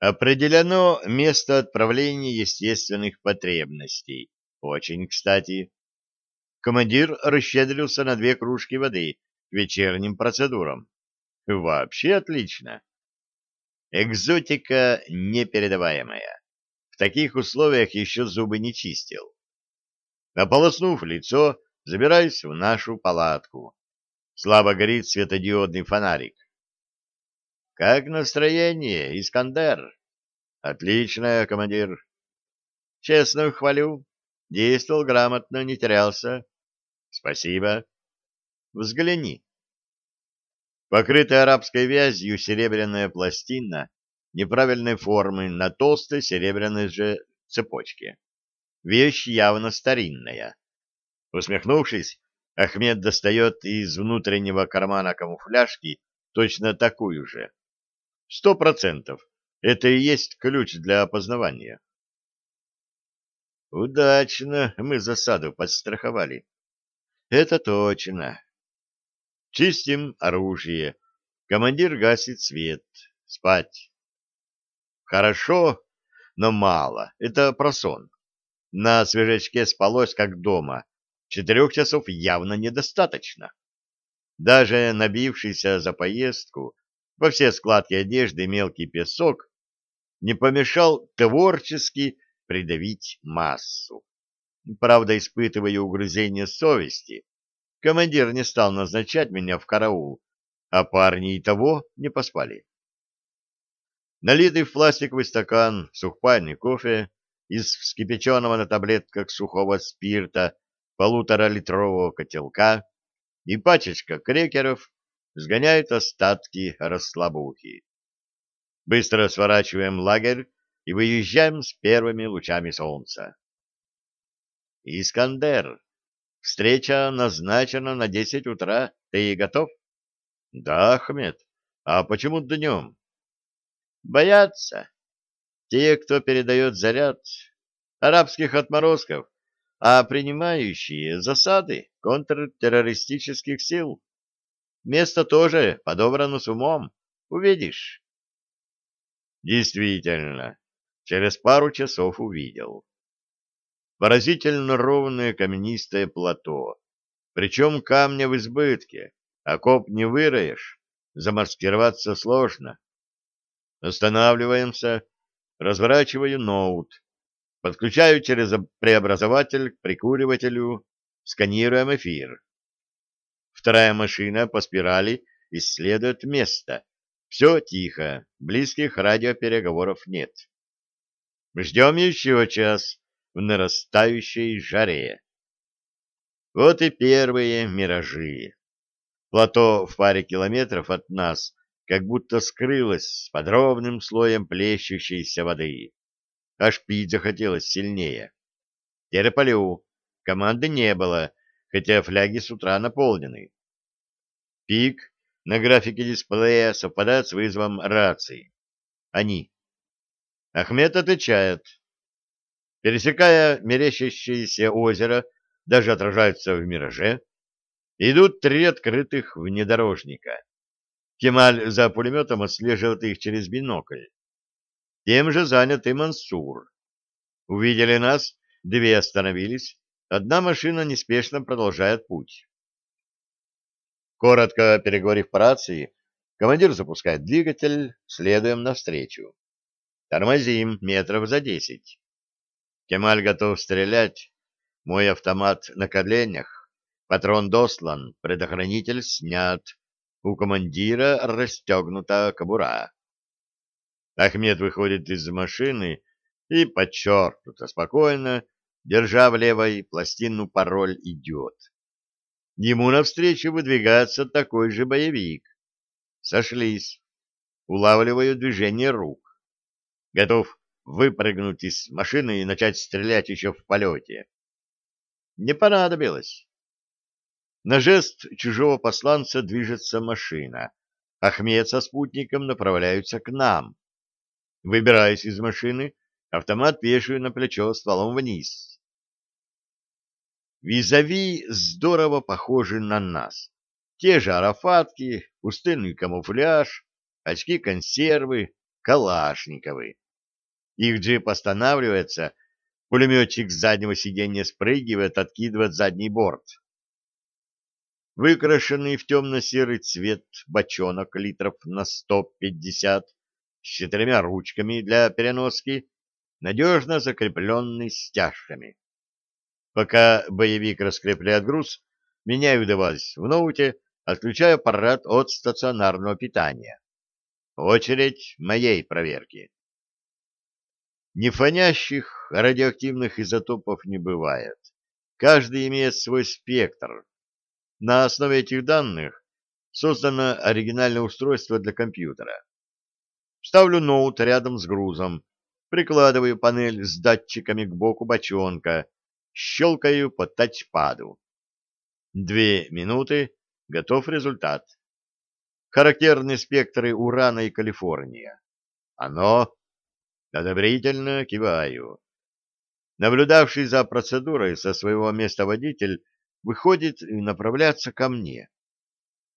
Определено место отправления естественных потребностей. Очень кстати. Командир расщедрился на две кружки воды к вечерним процедурам. Вообще отлично. Экзотика непередаваемая. В таких условиях еще зубы не чистил. Ополоснув лицо, забираюсь в нашу палатку. Слабо горит светодиодный фонарик. Как настроение, Искандер? Отлично, командир. Честно хвалю. Действовал грамотно, не терялся. Спасибо. Взгляни. Покрытая арабской вязью серебряная пластина неправильной формы на толстой серебряной же цепочке. Вещь явно старинная. Усмехнувшись, Ахмед достает из внутреннего кармана камуфляжки точно такую же. Сто процентов. Это и есть ключ для опознавания. Удачно мы засаду подстраховали. Это точно. Чистим оружие. Командир гасит свет. Спать. Хорошо, но мало. Это просон. На свежачке спалось, как дома. Четырех часов явно недостаточно. Даже набившийся за поездку во все складки одежды мелкий песок не помешал творчески придавить массу. Правда, испытывая угрызение совести, командир не стал назначать меня в караул, а парни и того не поспали. Налитый в пластиковый стакан сухпайный кофе из вскипяченного на таблетках сухого спирта полуторалитрового котелка и пачечка крекеров сгоняют остатки расслабухи. Быстро сворачиваем лагерь и выезжаем с первыми лучами солнца. Искандер, встреча назначена на десять утра. Ты готов? Да, Ахмед. А почему днем? Боятся. Те, кто передает заряд, арабских отморозков, а принимающие засады контртеррористических сил. Место тоже подобрано с умом. Увидишь. Действительно, через пару часов увидел. Поразительно ровное каменистое плато. Причем камня в избытке. Окоп не выроешь, замаскироваться сложно. Останавливаемся, разворачиваю ноут, подключаю через преобразователь к прикуривателю, сканируем эфир. Вторая машина по спирали исследует место. Все тихо, близких радиопереговоров нет. Ждем еще час в нарастающей жаре. Вот и первые миражи. Плато в паре километров от нас как будто скрылось с подробным слоем плещущейся воды. Аж пить захотелось сильнее. Терполю. Команды не было, хотя фляги с утра наполнены. Пик на графике дисплея совпадает с вызовом рации. Они. Ахмед отвечает. Пересекая мерещащееся озеро, даже отражаются в мираже, идут три открытых внедорожника. Кемаль за пулеметом отслеживает их через бинокль. Тем же занят и Мансур. Увидели нас, две остановились, Одна машина неспешно продолжает путь. Коротко переговорив по рации, командир запускает двигатель, следуем навстречу. Тормозим метров за десять. Кемаль готов стрелять. Мой автомат на коленях. Патрон дослан, предохранитель снят. У командира расстегнута кобура. Ахмед выходит из машины и подчеркнуто спокойно держа в левой пластину пароль «Идет». Ему навстречу выдвигается такой же боевик. Сошлись. Улавливаю движение рук. Готов выпрыгнуть из машины и начать стрелять еще в полете. Не понадобилось. На жест чужого посланца движется машина. Ахмед со спутником направляются к нам. Выбираюсь из машины, автомат вешаю на плечо стволом вниз. Визави здорово похожи на нас. Те же арафатки, пустынный камуфляж, очки-консервы, Калашниковы. Их джип останавливается, пулеметчик с заднего сиденья спрыгивает, откидывает задний борт. Выкрашенный в темно-серый цвет бочонок литров на 150 с четырьмя ручками для переноски, надежно закрепленный стяжками. Пока боевик раскрепляет груз, меняю девайс в ноуте, отключаю аппарат от стационарного питания. Очередь моей проверки. Нефонящих радиоактивных изотопов не бывает. Каждый имеет свой спектр. На основе этих данных создано оригинальное устройство для компьютера. Ставлю ноут рядом с грузом, прикладываю панель с датчиками к боку бочонка, щелкаю по тачпаду. Две минуты, готов результат. Характерны спектры урана и Калифорния. Оно одобрительно киваю. Наблюдавший за процедурой со своего места водитель выходит и направляется ко мне.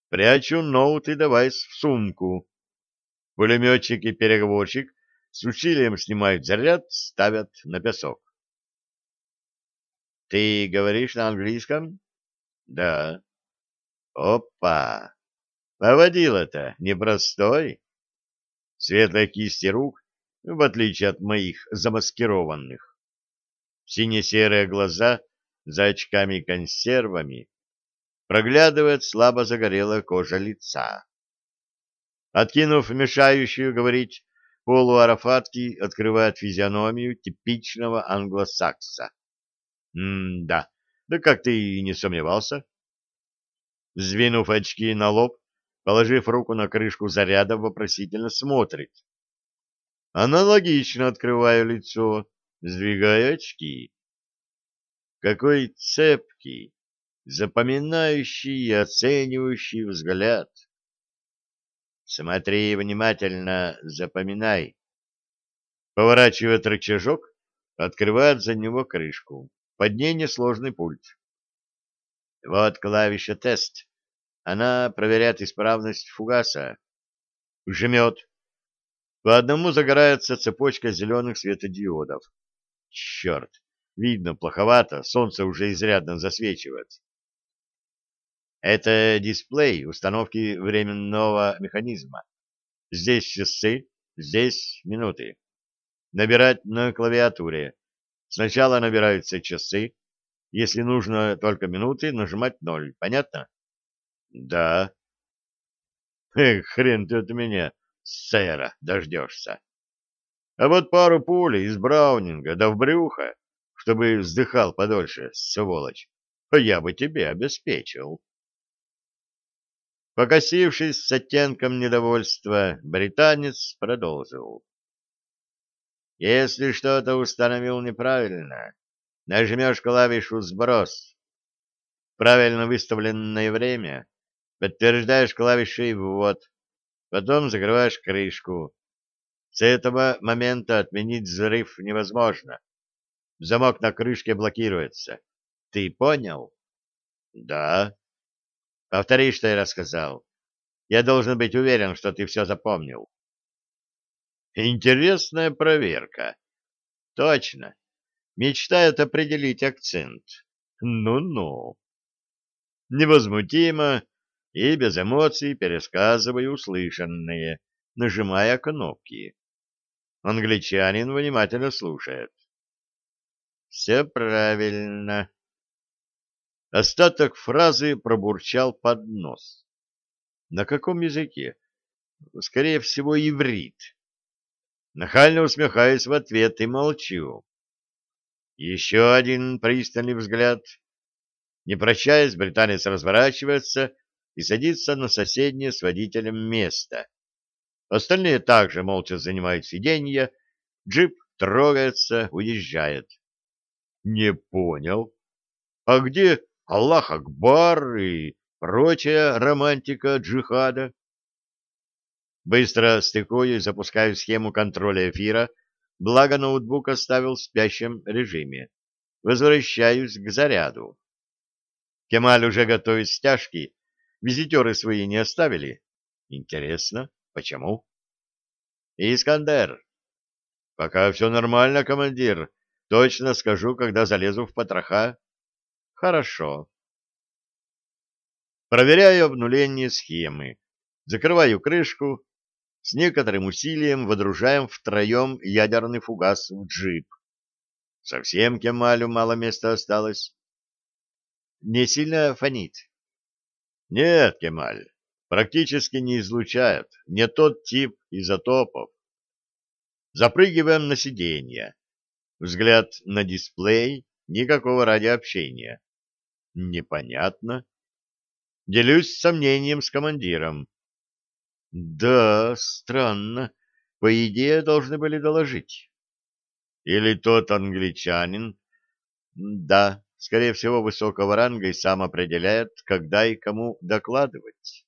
Прячу ноут и девайс в сумку. Пулеметчик и переговорщик с усилием снимают заряд, ставят на песок. «Ты говоришь на английском?» «Да». «Опа! Поводил-то непростой». Светлые кисти рук, в отличие от моих замаскированных. Сине-серые глаза за очками-консервами проглядывает слабо загорелая кожа лица. Откинув мешающую говорить полуарафатки, открывает физиономию типичного англосакса. М-да, да как ты и не сомневался. Сдвинув очки на лоб, положив руку на крышку заряда, вопросительно смотрит. Аналогично открываю лицо, сдвигаю очки. Какой цепкий, запоминающий и оценивающий взгляд. Смотри внимательно, запоминай. Поворачивает рычажок, открывает за него крышку. Под ней несложный пульт. Вот клавиша тест. Она проверяет исправность фугаса. Жмет. По одному загорается цепочка зеленых светодиодов. Черт, видно плоховато, солнце уже изрядно засвечивает. Это дисплей установки временного механизма. Здесь часы, здесь минуты. Набирать на клавиатуре. Сначала набираются часы. Если нужно только минуты, нажимать ноль. Понятно? Да. Эх, хрен ты от меня, сэра, дождешься. А вот пару пулей из Браунинга да в брюхо, чтобы вздыхал подольше, сволочь, я бы тебе обеспечил. Покосившись с оттенком недовольства, британец продолжил. Если что-то установил неправильно, нажмешь клавишу «Сброс». Правильно выставленное время подтверждаешь клавишей «Ввод», потом закрываешь крышку. С этого момента отменить взрыв невозможно. Замок на крышке блокируется. Ты понял? Да. Повтори, что я рассказал. Я должен быть уверен, что ты все запомнил. Интересная проверка. Точно. Мечтает определить акцент. Ну-ну. Невозмутимо и без эмоций пересказываю услышанное, нажимая кнопки. Англичанин внимательно слушает. Все правильно. Остаток фразы пробурчал под нос. На каком языке? Скорее всего, иврит. Нахально усмехаюсь в ответ и молчу. Еще один пристальный взгляд. Не прощаясь, британец разворачивается и садится на соседнее с водителем место. Остальные также молча занимают сиденье. Джип трогается, уезжает. Не понял. А где Аллах Акбар и прочая романтика джихада. Быстро стыкую и запускаю схему контроля эфира, благо ноутбук оставил в спящем режиме. Возвращаюсь к заряду. Кемаль уже готовит стяжки. Визитеры свои не оставили. Интересно, почему? Искандер. Пока все нормально, командир. Точно скажу, когда залезу в потроха. Хорошо. Проверяю обнуление схемы. Закрываю крышку. С некоторым усилием водружаем втроем ядерный фугас в джип. Совсем Кемалю мало места осталось. Не сильно фонит? Нет, Кемаль, практически не излучает. Не тот тип изотопов. Запрыгиваем на сиденье. Взгляд на дисплей, никакого радиообщения. Непонятно. Делюсь сомнением с командиром. Да, странно. По идее, должны были доложить. Или тот англичанин? Да, скорее всего, высокого ранга и сам определяет, когда и кому докладывать.